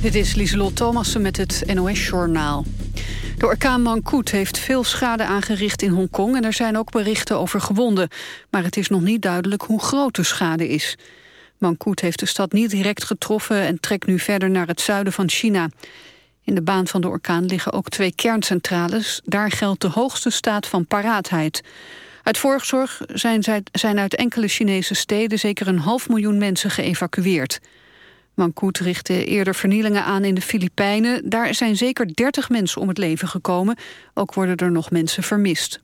Dit is Lieselot Thomassen met het NOS-journaal. De orkaan Mangkut heeft veel schade aangericht in Hongkong... en er zijn ook berichten over gewonden. Maar het is nog niet duidelijk hoe groot de schade is. Mangkut heeft de stad niet direct getroffen... en trekt nu verder naar het zuiden van China. In de baan van de orkaan liggen ook twee kerncentrales. Daar geldt de hoogste staat van paraatheid. Uit voorzorg zijn, zijn uit enkele Chinese steden... zeker een half miljoen mensen geëvacueerd. Mankoet richtte eerder vernielingen aan in de Filipijnen. Daar zijn zeker 30 mensen om het leven gekomen. Ook worden er nog mensen vermist.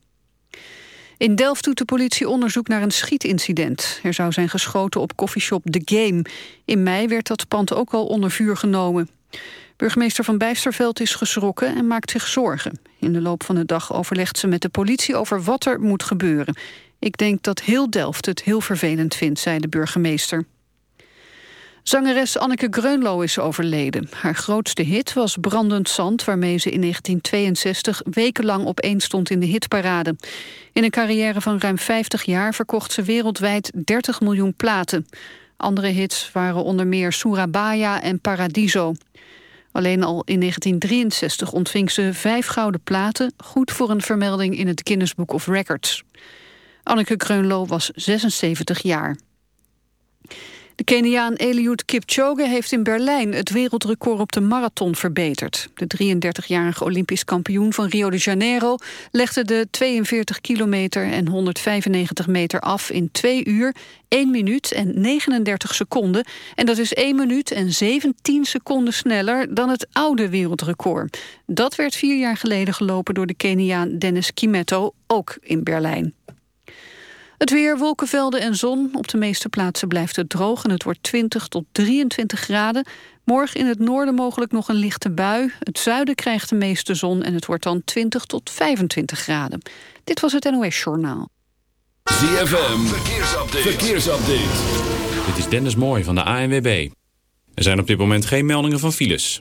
In Delft doet de politie onderzoek naar een schietincident. Er zou zijn geschoten op koffieshop The Game. In mei werd dat pand ook al onder vuur genomen. Burgemeester Van Bijsterveld is geschrokken en maakt zich zorgen. In de loop van de dag overlegt ze met de politie over wat er moet gebeuren. Ik denk dat heel Delft het heel vervelend vindt, zei de burgemeester. Zangeres Anneke Greunlo is overleden. Haar grootste hit was Brandend Zand... waarmee ze in 1962 wekenlang op één stond in de hitparade. In een carrière van ruim 50 jaar verkocht ze wereldwijd 30 miljoen platen. Andere hits waren onder meer Surabaya en Paradiso. Alleen al in 1963 ontving ze vijf gouden platen... goed voor een vermelding in het Guinness Book of Records. Anneke Greunlo was 76 jaar. De Keniaan Eliud Kipchoge heeft in Berlijn het wereldrecord op de marathon verbeterd. De 33-jarige Olympisch kampioen van Rio de Janeiro legde de 42 kilometer en 195 meter af in 2 uur, 1 minuut en 39 seconden. En dat is 1 minuut en 17 seconden sneller dan het oude wereldrecord. Dat werd vier jaar geleden gelopen door de Keniaan Dennis Kimetto, ook in Berlijn. Het weer, wolkenvelden en zon. Op de meeste plaatsen blijft het droog en het wordt 20 tot 23 graden. Morgen in het noorden mogelijk nog een lichte bui. Het zuiden krijgt de meeste zon en het wordt dan 20 tot 25 graden. Dit was het NOS Journaal. ZFM, verkeersupdate. verkeersupdate. Dit is Dennis Mooij van de ANWB. Er zijn op dit moment geen meldingen van files.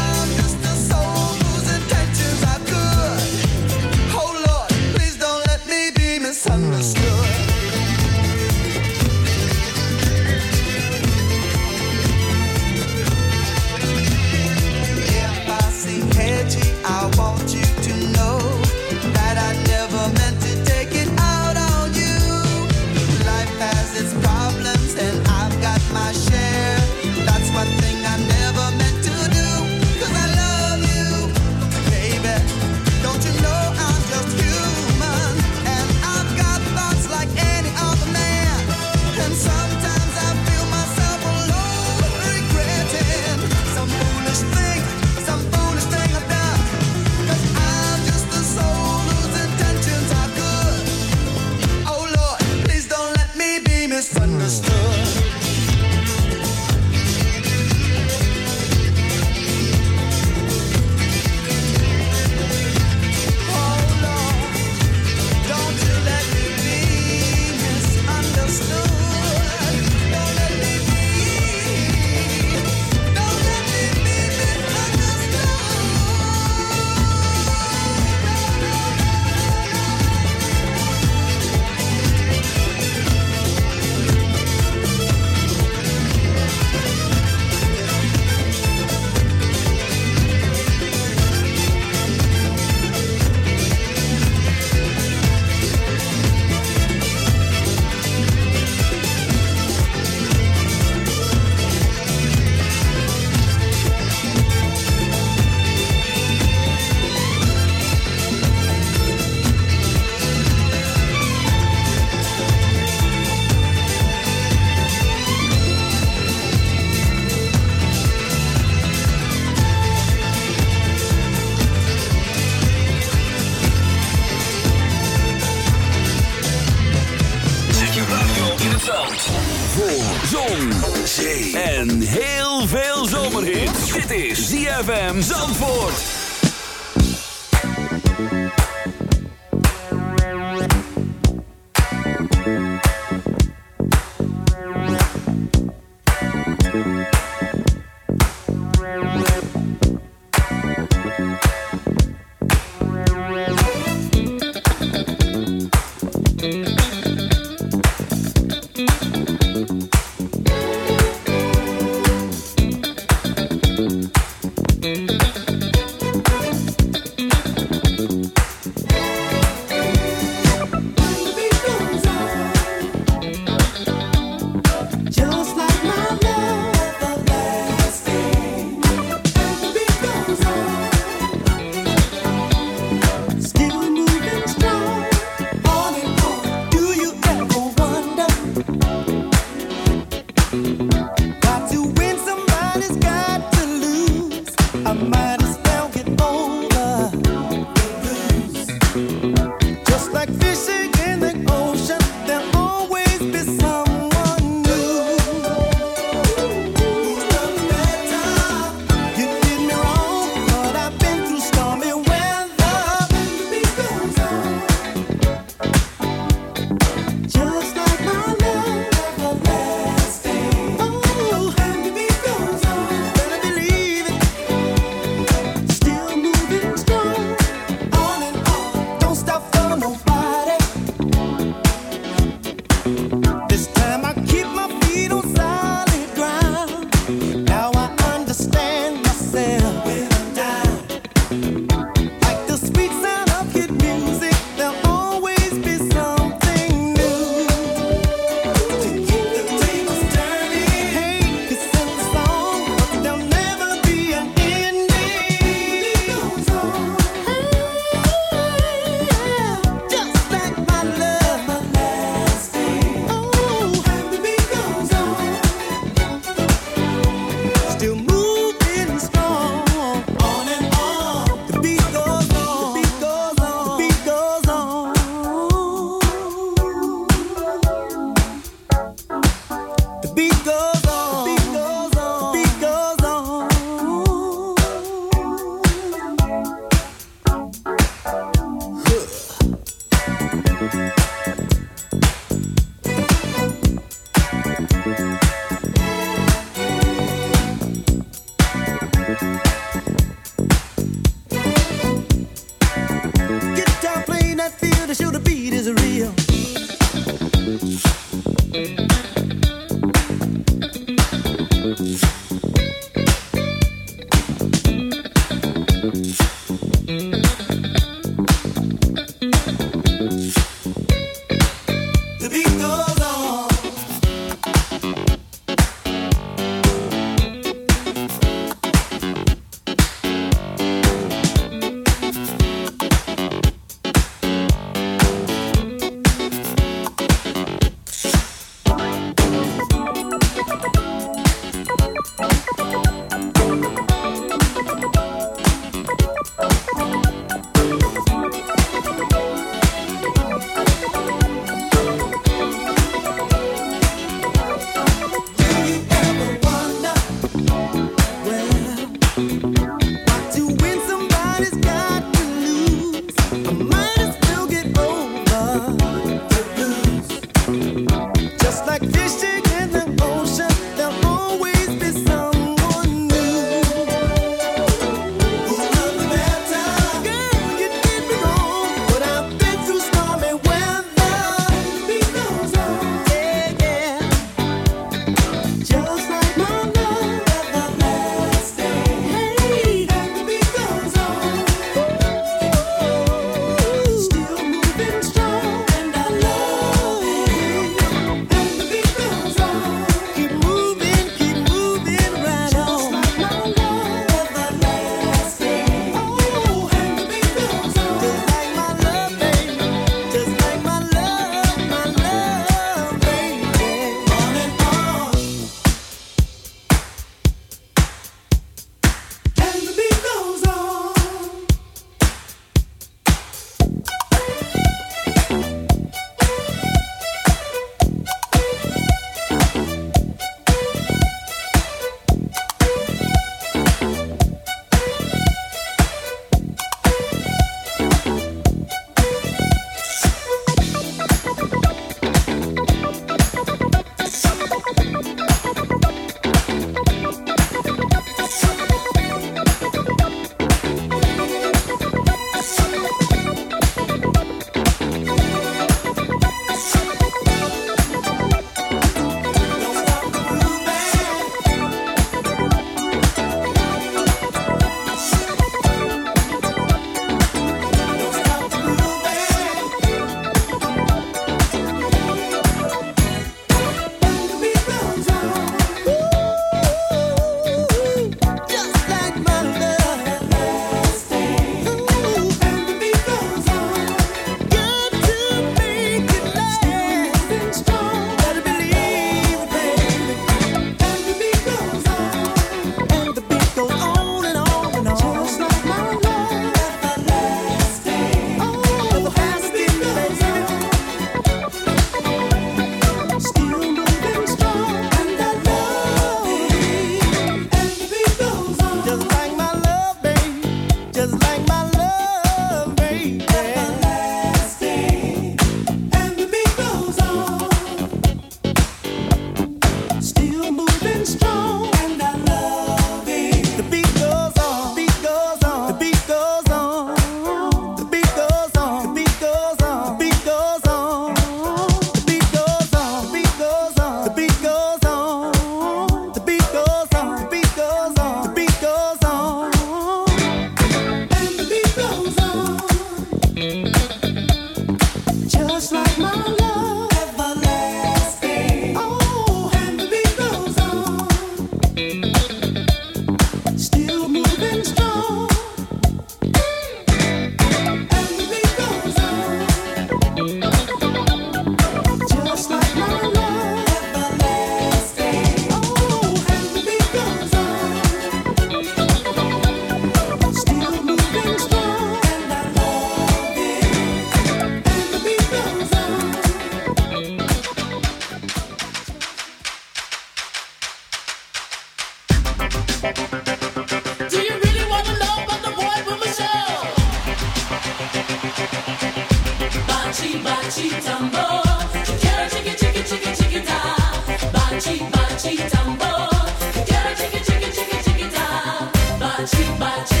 she, my she.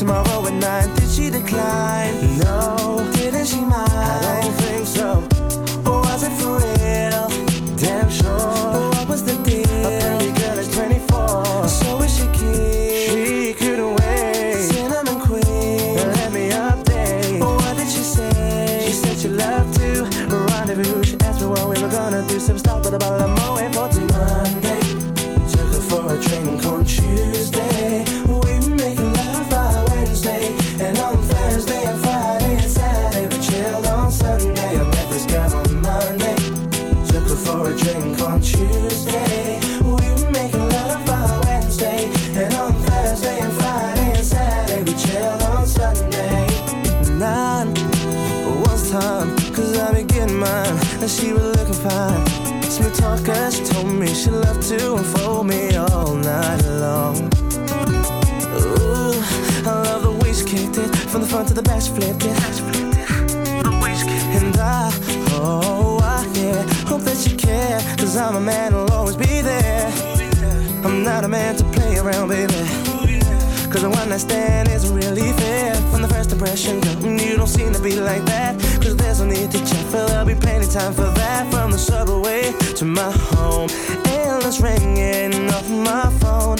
tomorrow at night, Did she decline? No. to the best, flipped it. And I, oh, I yeah, hope that you care. Cause I'm a man who'll always be there. I'm not a man to play around, baby. Cause the one I stand isn't really fair. From the first impression, you don't seem to be like that. Cause there's no need to check, for there'll be plenty time for that. From the subway to my home, endless ringing off my phone.